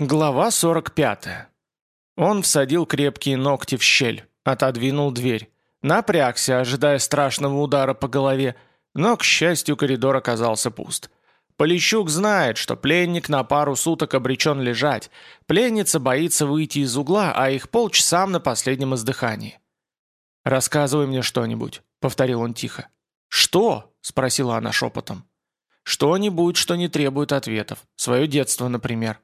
Глава 45. Он всадил крепкие ногти в щель, отодвинул дверь. Напрягся, ожидая страшного удара по голове, но, к счастью, коридор оказался пуст. Полищук знает, что пленник на пару суток обречен лежать. Пленница боится выйти из угла, а их полчаса на последнем издыхании. «Рассказывай мне что-нибудь», — повторил он тихо. «Что?» — спросила она шепотом. «Что-нибудь, что не требует ответов. Свое детство, например».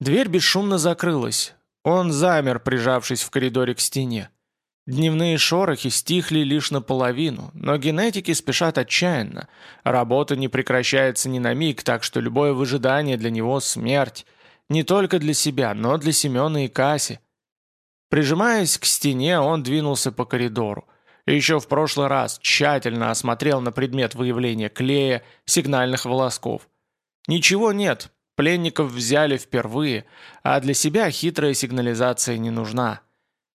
Дверь бесшумно закрылась. Он замер, прижавшись в коридоре к стене. Дневные шорохи стихли лишь наполовину, но генетики спешат отчаянно. Работа не прекращается ни на миг, так что любое выжидание для него – смерть. Не только для себя, но для Семена и Касси. Прижимаясь к стене, он двинулся по коридору. Еще в прошлый раз тщательно осмотрел на предмет выявления клея, сигнальных волосков. Ничего нет, Пленников взяли впервые, а для себя хитрая сигнализация не нужна.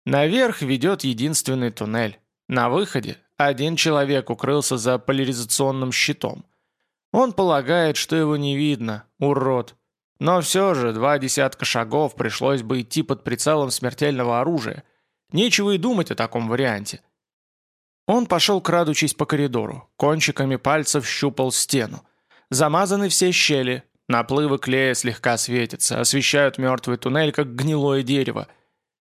Наверх ведет единственный туннель. На выходе один человек укрылся за поляризационным щитом. Он полагает, что его не видно, урод. Но все же два десятка шагов пришлось бы идти под прицелом смертельного оружия. Нечего и думать о таком варианте. Он пошел, крадучись по коридору, кончиками пальцев щупал стену. Замазаны все щели, Наплывы клея слегка светятся, освещают мертвый туннель, как гнилое дерево.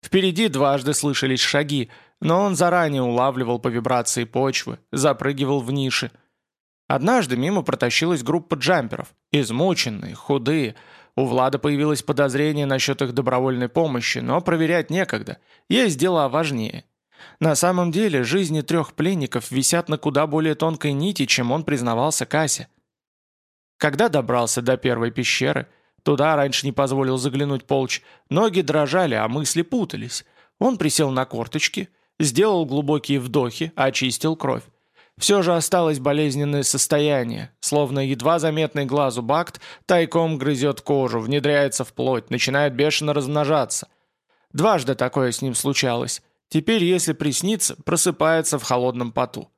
Впереди дважды слышались шаги, но он заранее улавливал по вибрации почвы, запрыгивал в ниши. Однажды мимо протащилась группа джамперов, измученные, худые. У Влада появилось подозрение насчет их добровольной помощи, но проверять некогда, есть дела важнее. На самом деле жизни трех пленников висят на куда более тонкой нити, чем он признавался Кассе. Когда добрался до первой пещеры, туда раньше не позволил заглянуть полч, ноги дрожали, а мысли путались. Он присел на корточки, сделал глубокие вдохи, очистил кровь. Все же осталось болезненное состояние, словно едва заметный глазу бакт тайком грызет кожу, внедряется в плоть, начинает бешено размножаться. Дважды такое с ним случалось. Теперь, если приснится, просыпается в холодном поту.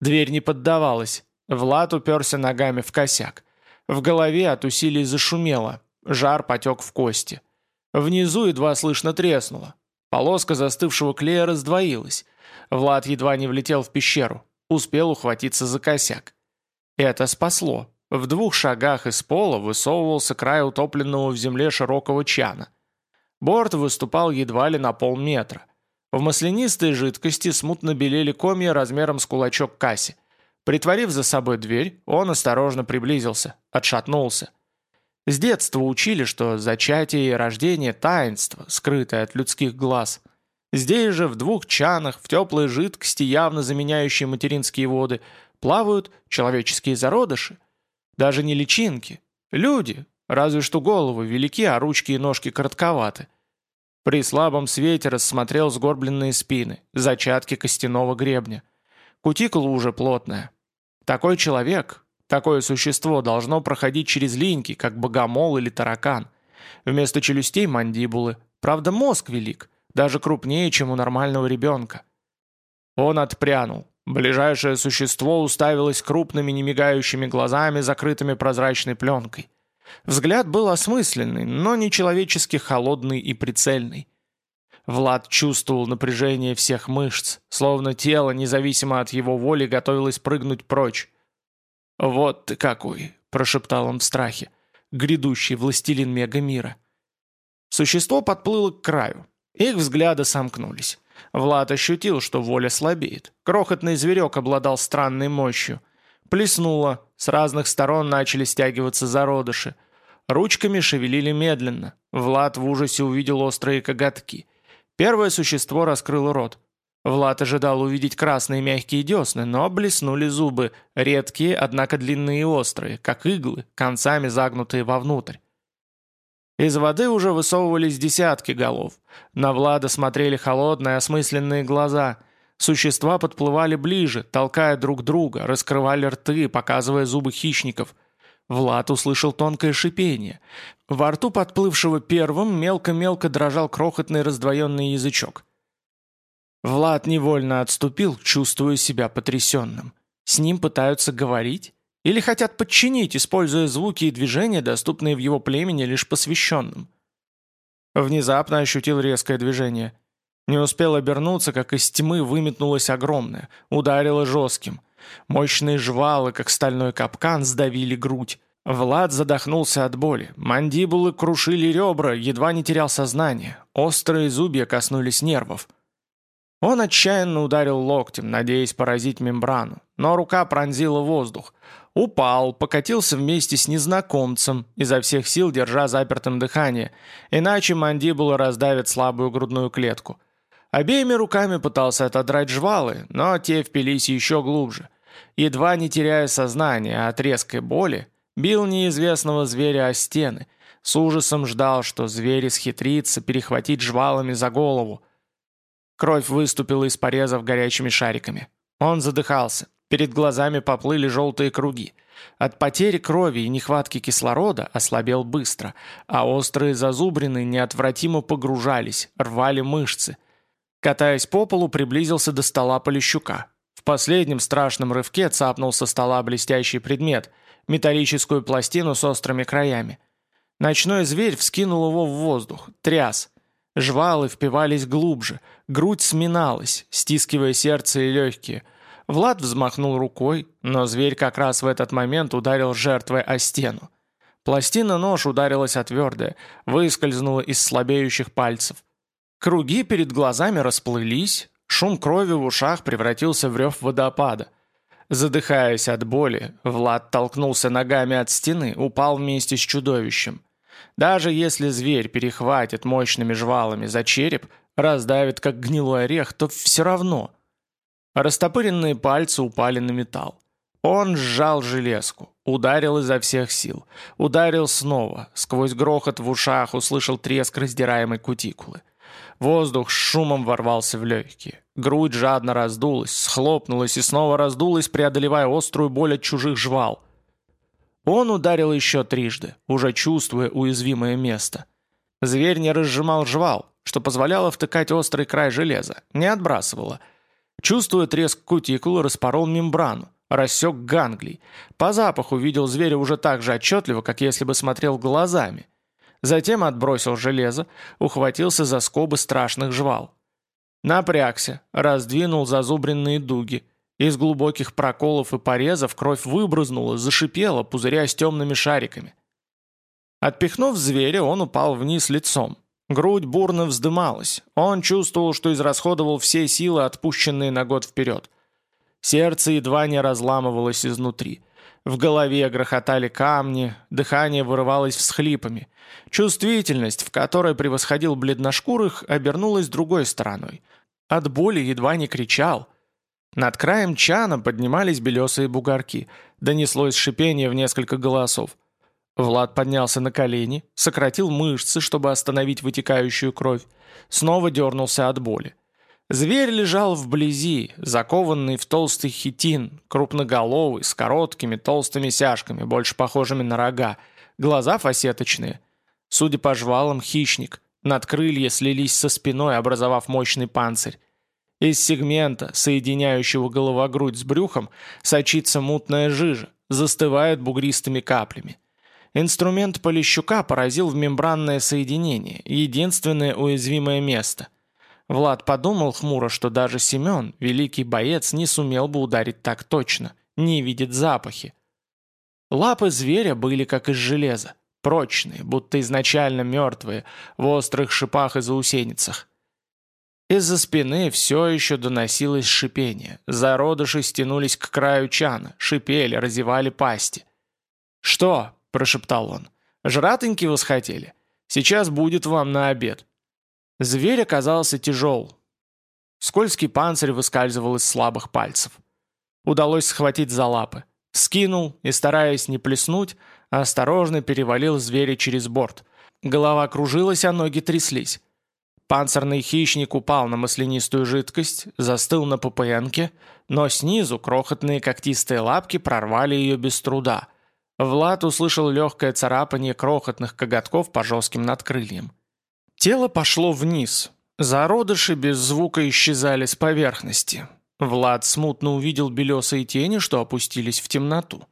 Дверь не поддавалась. Влад уперся ногами в косяк. В голове от усилий зашумело, жар потек в кости. Внизу едва слышно треснуло. Полоска застывшего клея раздвоилась. Влад едва не влетел в пещеру, успел ухватиться за косяк. Это спасло. В двух шагах из пола высовывался край утопленного в земле широкого чана. Борт выступал едва ли на полметра. В маслянистой жидкости смутно белели комья размером с кулачок Касси. Притворив за собой дверь, он осторожно приблизился, отшатнулся. С детства учили, что зачатие и рождение – таинство, скрытое от людских глаз. Здесь же, в двух чанах, в теплой жидкости, явно заменяющей материнские воды, плавают человеческие зародыши. Даже не личинки. Люди, разве что головы велики, а ручки и ножки коротковаты. При слабом свете рассмотрел сгорбленные спины, зачатки костяного гребня. Кутикула уже плотная, такой человек, такое существо должно проходить через линьки, как богомол или таракан. Вместо челюстей мандибулы. Правда, мозг велик, даже крупнее, чем у нормального ребенка. Он отпрянул. Ближайшее существо уставилось крупными немигающими глазами, закрытыми прозрачной пленкой. Взгляд был осмысленный, но нечеловечески холодный и прицельный. Влад чувствовал напряжение всех мышц, словно тело, независимо от его воли, готовилось прыгнуть прочь. «Вот ты какой!» – прошептал он в страхе. «Грядущий властелин мега-мира». Существо подплыло к краю. Их взгляды сомкнулись. Влад ощутил, что воля слабеет. Крохотный зверек обладал странной мощью. Плеснуло, с разных сторон начали стягиваться зародыши. Ручками шевелили медленно. Влад в ужасе увидел острые коготки – Первое существо раскрыло рот. Влад ожидал увидеть красные мягкие десны, но блеснули зубы, редкие, однако длинные и острые, как иглы, концами загнутые вовнутрь. Из воды уже высовывались десятки голов. На Влада смотрели холодные, осмысленные глаза. Существа подплывали ближе, толкая друг друга, раскрывали рты, показывая зубы хищников – Влад услышал тонкое шипение. Во рту подплывшего первым мелко-мелко дрожал крохотный раздвоенный язычок. Влад невольно отступил, чувствуя себя потрясенным. С ним пытаются говорить? Или хотят подчинить, используя звуки и движения, доступные в его племени лишь посвященным? Внезапно ощутил резкое движение. Не успел обернуться, как из тьмы выметнулось огромное, ударило жестким. Мощные жвалы, как стальной капкан, сдавили грудь. Влад задохнулся от боли. Мандибулы крушили ребра, едва не терял сознание. Острые зубья коснулись нервов. Он отчаянно ударил локтем, надеясь поразить мембрану, но рука пронзила воздух. Упал, покатился вместе с незнакомцем, изо всех сил держа запертым дыхание, иначе мандибула раздавит слабую грудную клетку. Обеими руками пытался отодрать жвалы, но те впились еще глубже. Едва не теряя сознание от резкой боли, бил неизвестного зверя о стены, с ужасом ждал, что зверь схитрится перехватить жвалами за голову, Кровь выступила из порезов горячими шариками. Он задыхался. Перед глазами поплыли желтые круги. От потери крови и нехватки кислорода ослабел быстро, а острые зазубрины неотвратимо погружались, рвали мышцы. Катаясь по полу, приблизился до стола Полищука. В последнем страшном рывке цапнул со стола блестящий предмет – металлическую пластину с острыми краями. Ночной зверь вскинул его в воздух, тряс – Жвалы впивались глубже, грудь сминалась, стискивая сердце и легкие. Влад взмахнул рукой, но зверь как раз в этот момент ударил жертвой о стену. Пластина-нож ударилась о твердое, выскользнула из слабеющих пальцев. Круги перед глазами расплылись, шум крови в ушах превратился в рев водопада. Задыхаясь от боли, Влад толкнулся ногами от стены, упал вместе с чудовищем. Даже если зверь перехватит мощными жвалами за череп, раздавит как гнилой орех, то все равно. Растопыренные пальцы упали на металл. Он сжал железку, ударил изо всех сил. Ударил снова, сквозь грохот в ушах услышал треск раздираемой кутикулы. Воздух с шумом ворвался в легкие. Грудь жадно раздулась, схлопнулась и снова раздулась, преодолевая острую боль от чужих жвал. Он ударил еще трижды, уже чувствуя уязвимое место. Зверь не разжимал жвал, что позволяло втыкать острый край железа, не отбрасывало. Чувствуя треск кутикулы, распорол мембрану, рассек ганглий. По запаху видел зверя уже так же отчетливо, как если бы смотрел глазами. Затем отбросил железо, ухватился за скобы страшных жвал. Напрягся, раздвинул зазубренные дуги, из глубоких проколов и порезов кровь выбрызнула, зашипела, пузырясь темными шариками. Отпихнув зверя, он упал вниз лицом. Грудь бурно вздымалась. Он чувствовал, что израсходовал все силы, отпущенные на год вперед. Сердце едва не разламывалось изнутри. В голове грохотали камни, дыхание вырывалось всхлипами. Чувствительность, в которой превосходил бледношкурых, обернулась другой стороной. От боли едва не кричал – над краем чана поднимались белесые бугорки. Донеслось шипение в несколько голосов. Влад поднялся на колени, сократил мышцы, чтобы остановить вытекающую кровь. Снова дернулся от боли. Зверь лежал вблизи, закованный в толстый хитин, крупноголовый, с короткими толстыми сяжками, больше похожими на рога, глаза фасеточные. Судя по жвалам, хищник. Надкрылья слились со спиной, образовав мощный панцирь. Из сегмента, соединяющего головогрудь с брюхом, сочится мутная жижа, застывает бугристыми каплями. Инструмент Полищука поразил в мембранное соединение, единственное уязвимое место. Влад подумал хмуро, что даже Семен, великий боец, не сумел бы ударить так точно, не видит запахи. Лапы зверя были как из железа, прочные, будто изначально мертвые, в острых шипах и заусеницах. Из-за спины все еще доносилось шипение. Зародыши стянулись к краю чана, шипели, разевали пасти. «Что?» – прошептал он. «Жратоньки восхотели? Сейчас будет вам на обед». Зверь оказался тяжел. Скользкий панцирь выскальзывал из слабых пальцев. Удалось схватить за лапы. Скинул и, стараясь не плеснуть, осторожно перевалил зверя через борт. Голова кружилась, а ноги тряслись. Панцирный хищник упал на маслянистую жидкость, застыл на ППНке, но снизу крохотные когтистые лапки прорвали ее без труда. Влад услышал легкое царапание крохотных коготков по жестким надкрыльям. Тело пошло вниз. Зародыши без звука исчезали с поверхности. Влад смутно увидел белесые тени, что опустились в темноту.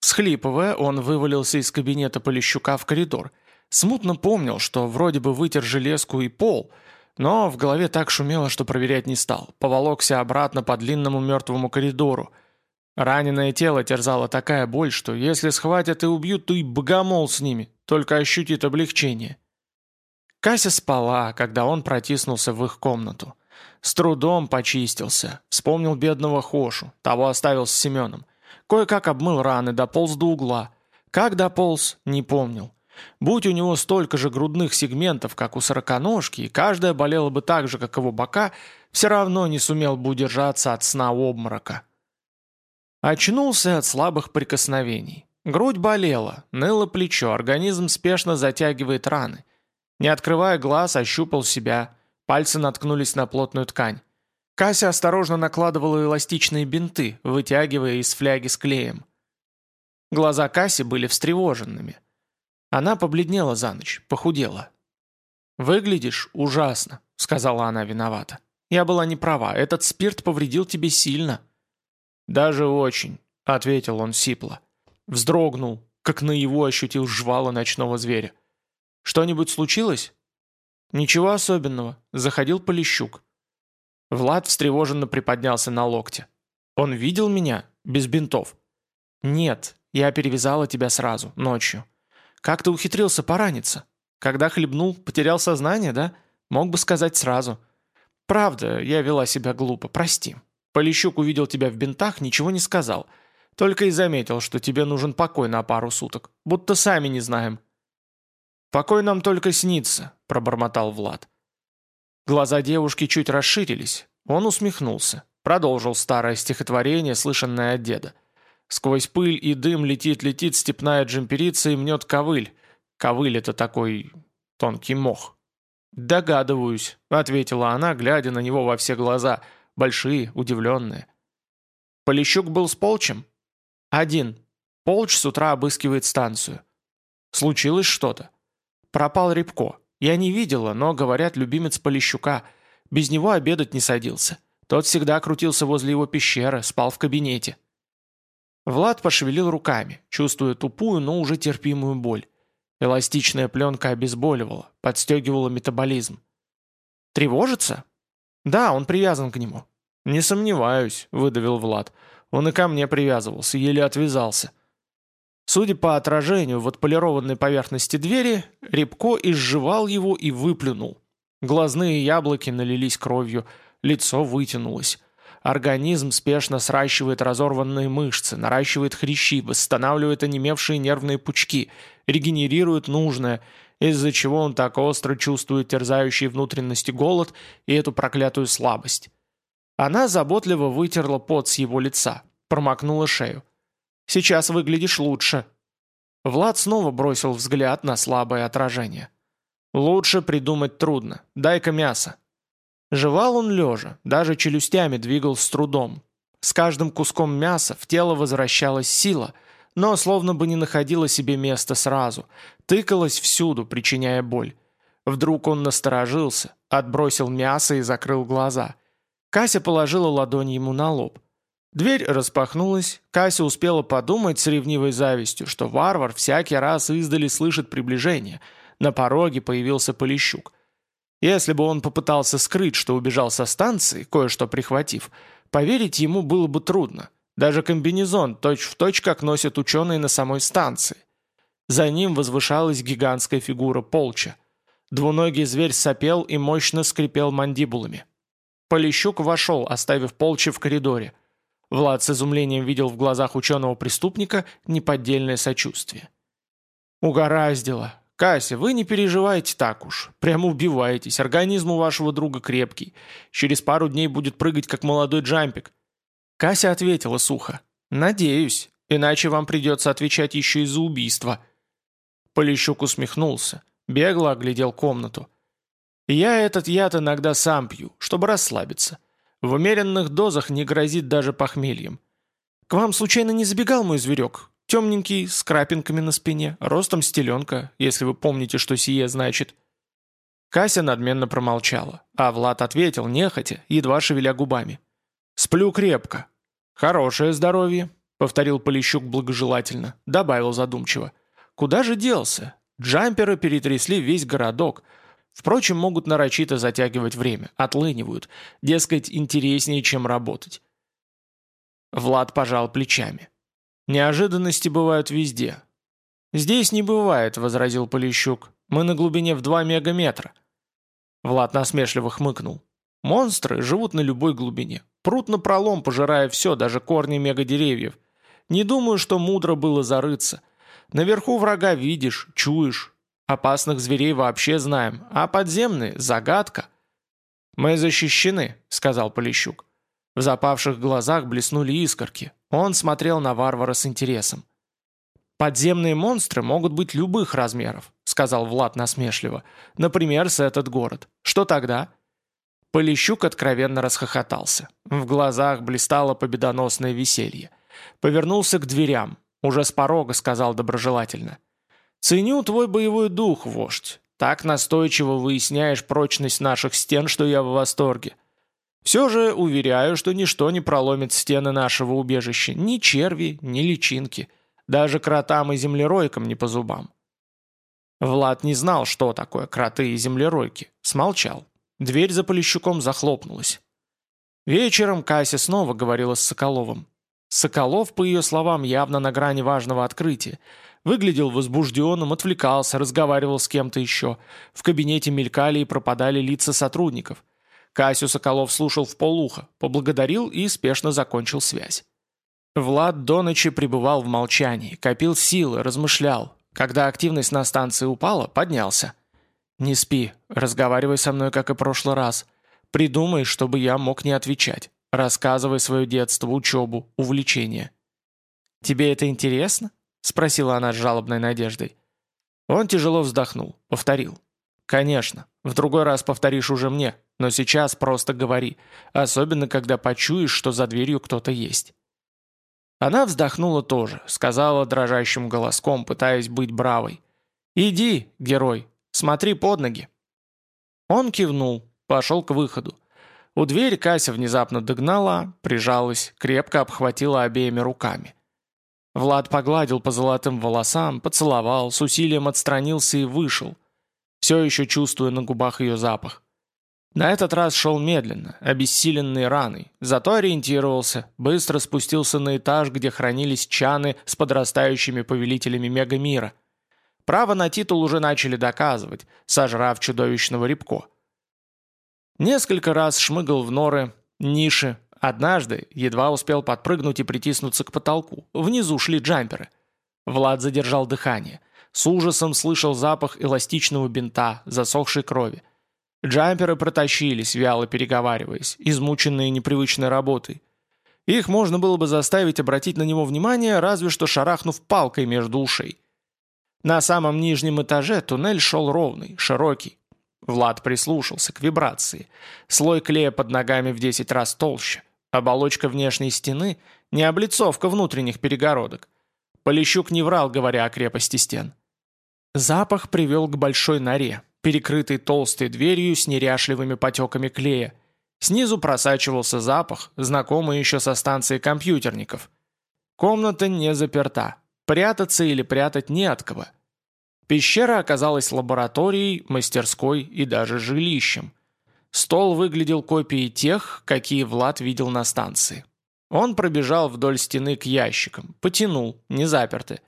Схлипывая, он вывалился из кабинета Полищука в коридор. Смутно помнил, что вроде бы вытер железку и пол, но в голове так шумело, что проверять не стал. Поволокся обратно по длинному мертвому коридору. Раненое тело терзало такая боль, что если схватят и убьют, то и богомол с ними, только ощутит облегчение. Кася спала, когда он протиснулся в их комнату. С трудом почистился, вспомнил бедного Хошу, того оставил с Семеном. Кое-как обмыл раны, дополз до угла. Как дополз, не помнил. Будь у него столько же грудных сегментов, как у сороконожки, и каждая болела бы так же, как его бока, все равно не сумел бы удержаться от сна обморока. Очнулся от слабых прикосновений. Грудь болела, ныло плечо, организм спешно затягивает раны. Не открывая глаз, ощупал себя. Пальцы наткнулись на плотную ткань. Кася осторожно накладывала эластичные бинты, вытягивая из фляги с клеем. Глаза Касси были встревоженными. Она побледнела за ночь, похудела. «Выглядишь ужасно», — сказала она виновата. «Я была не права, этот спирт повредил тебе сильно». «Даже очень», — ответил он сипло. Вздрогнул, как наяву ощутил жвала ночного зверя. «Что-нибудь случилось?» «Ничего особенного», — заходил Полищук. Влад встревоженно приподнялся на локте. «Он видел меня? Без бинтов?» «Нет, я перевязала тебя сразу, ночью. Как ты ухитрился пораниться? Когда хлебнул, потерял сознание, да? Мог бы сказать сразу. Правда, я вела себя глупо, прости. Полищук увидел тебя в бинтах, ничего не сказал. Только и заметил, что тебе нужен покой на пару суток. Будто сами не знаем». «Покой нам только снится», — пробормотал Влад. Глаза девушки чуть расширились. Он усмехнулся. Продолжил старое стихотворение, слышанное от деда. Сквозь пыль и дым летит-летит степная джемперица и мнет ковыль. Ковыль — это такой тонкий мох. «Догадываюсь», — ответила она, глядя на него во все глаза, большие, удивленные. «Полищук был с Полчем?» «Один. Полч с утра обыскивает станцию. Случилось что-то. Пропал Рябко. Я не видела, но, говорят, любимец Полищука. Без него обедать не садился. Тот всегда крутился возле его пещеры, спал в кабинете. Влад пошевелил руками, чувствуя тупую, но уже терпимую боль. Эластичная пленка обезболивала, подстегивала метаболизм. «Тревожится?» «Да, он привязан к нему». «Не сомневаюсь», — выдавил Влад. «Он и ко мне привязывался, еле отвязался». Судя по отражению в отполированной поверхности двери, Рябко изживал его и выплюнул. Глазные яблоки налились кровью, лицо вытянулось. Организм спешно сращивает разорванные мышцы, наращивает хрящи, восстанавливает онемевшие нервные пучки, регенерирует нужное, из-за чего он так остро чувствует терзающий внутренности голод и эту проклятую слабость. Она заботливо вытерла пот с его лица, промокнула шею. Сейчас выглядишь лучше». Влад снова бросил взгляд на слабое отражение. «Лучше придумать трудно. Дай-ка мясо». Жевал он лежа, даже челюстями двигал с трудом. С каждым куском мяса в тело возвращалась сила, но словно бы не находила себе места сразу, тыкалась всюду, причиняя боль. Вдруг он насторожился, отбросил мясо и закрыл глаза. Кася положила ладонь ему на лоб. Дверь распахнулась, Кася успела подумать с ревнивой завистью, что варвар всякий раз издали слышит приближение. На пороге появился Полищук. Если бы он попытался скрыть, что убежал со станции, кое-что прихватив, поверить ему было бы трудно. Даже комбинезон точь-в-точь, точь, как носят ученые на самой станции. За ним возвышалась гигантская фигура Полча. Двуногий зверь сопел и мощно скрипел мандибулами. Полищук вошел, оставив Полча в коридоре. Влад с изумлением видел в глазах ученого-преступника неподдельное сочувствие. «Угораздило. Кася, вы не переживайте так уж. Прямо убиваетесь. Организм у вашего друга крепкий. Через пару дней будет прыгать, как молодой джампик». Кася ответила сухо. «Надеюсь. Иначе вам придется отвечать еще и за убийство». Полищук усмехнулся. Бегло оглядел комнату. «Я этот яд иногда сам пью, чтобы расслабиться. В умеренных дозах не грозит даже похмельем. К вам случайно не забегал мой зверек? Темненький, с крапинками на спине, ростом стеленка, если вы помните, что сие значит». Кася надменно промолчала, а Влад ответил, нехотя, едва шевеля губами. «Сплю крепко. Хорошее здоровье. — повторил Полищук благожелательно, добавил задумчиво. «Куда же делся? Джамперы перетрясли весь городок. Впрочем, могут нарочито затягивать время, отлынивают. Дескать, интереснее, чем работать». Влад пожал плечами. «Неожиданности бывают везде». «Здесь не бывает», — возразил Полищук. «Мы на глубине в два мегаметра». Влад насмешливо хмыкнул. «Монстры живут на любой глубине. Прут на пролом, пожирая все, даже корни мегадеревьев. Не думаю, что мудро было зарыться. Наверху врага видишь, чуешь. Опасных зверей вообще знаем, а подземные – загадка». «Мы защищены», – сказал Полищук. В запавших глазах блеснули искорки. Он смотрел на варвара с интересом. «Подземные монстры могут быть любых размеров», — сказал Влад насмешливо. «Например, с этот город. Что тогда?» Полищук откровенно расхохотался. В глазах блистало победоносное веселье. Повернулся к дверям. Уже с порога сказал доброжелательно. «Ценю твой боевой дух, вождь. Так настойчиво выясняешь прочность наших стен, что я в восторге. Все же уверяю, что ничто не проломит стены нашего убежища. Ни черви, ни личинки. Даже кротам и землеройкам не по зубам. Влад не знал, что такое кроты и землеройки. Смолчал. Дверь за Полищуком захлопнулась. Вечером Кася снова говорила с Соколовым. Соколов, по ее словам, явно на грани важного открытия. Выглядел возбужденным, отвлекался, разговаривал с кем-то еще. В кабинете мелькали и пропадали лица сотрудников. Касю Соколов слушал в полухо, поблагодарил и спешно закончил связь. Влад до ночи пребывал в молчании, копил силы, размышлял. Когда активность на станции упала, поднялся. «Не спи, разговаривай со мной, как и прошлый раз. Придумай, чтобы я мог не отвечать. Рассказывай свое детство, учебу, увлечения». «Тебе это интересно?» — спросила она с жалобной надеждой. Он тяжело вздохнул, повторил. «Конечно, в другой раз повторишь уже мне, но сейчас просто говори, особенно когда почуешь, что за дверью кто-то есть». Она вздохнула тоже, сказала дрожащим голоском, пытаясь быть бравой. «Иди, герой, смотри под ноги». Он кивнул, пошел к выходу. У двери Кася внезапно догнала, прижалась, крепко обхватила обеими руками. Влад погладил по золотым волосам, поцеловал, с усилием отстранился и вышел, все еще чувствуя на губах ее запах. На этот раз шел медленно, обессиленный раной, зато ориентировался, быстро спустился на этаж, где хранились чаны с подрастающими повелителями мегамира. Право на титул уже начали доказывать, сожрав чудовищного рябко. Несколько раз шмыгал в норы, ниши, однажды едва успел подпрыгнуть и притиснуться к потолку. Внизу шли джамперы. Влад задержал дыхание. С ужасом слышал запах эластичного бинта, засохшей крови. Джамперы протащились, вяло переговариваясь, измученные непривычной работой. Их можно было бы заставить обратить на него внимание, разве что шарахнув палкой между ушей. На самом нижнем этаже туннель шел ровный, широкий. Влад прислушался к вибрации. Слой клея под ногами в 10 раз толще. Оболочка внешней стены – не облицовка внутренних перегородок. Полищук не врал, говоря о крепости стен. Запах привел к большой норе, перекрытый толстой дверью с неряшливыми потеками клея. Снизу просачивался запах, знакомый еще со станции компьютерников. Комната не заперта. Прятаться или прятать не от кого. Пещера оказалась лабораторией, мастерской и даже жилищем. Стол выглядел копией тех, какие Влад видел на станции. Он пробежал вдоль стены к ящикам, потянул, не заперты.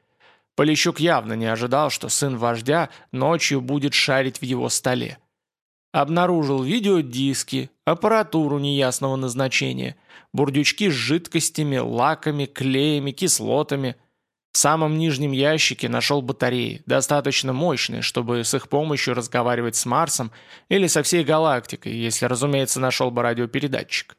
Полищук явно не ожидал, что сын вождя ночью будет шарить в его столе. Обнаружил видеодиски, аппаратуру неясного назначения, бурдючки с жидкостями, лаками, клеями, кислотами. В самом нижнем ящике нашел батареи, достаточно мощные, чтобы с их помощью разговаривать с Марсом или со всей галактикой, если, разумеется, нашел бы радиопередатчик.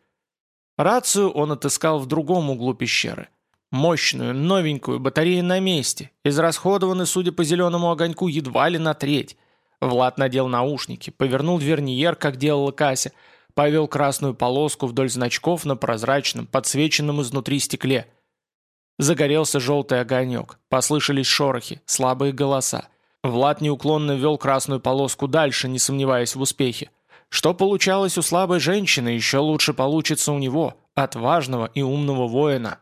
Рацию он отыскал в другом углу пещеры – Мощную, новенькую, батареи на месте. Израсходованы, судя по зеленому огоньку, едва ли на треть. Влад надел наушники, повернул верниер, как делала Кася, повел красную полоску вдоль значков на прозрачном, подсвеченном изнутри стекле. Загорелся желтый огонек, послышались шорохи, слабые голоса. Влад неуклонно вел красную полоску дальше, не сомневаясь в успехе. Что получалось у слабой женщины, еще лучше получится у него, отважного и умного воина.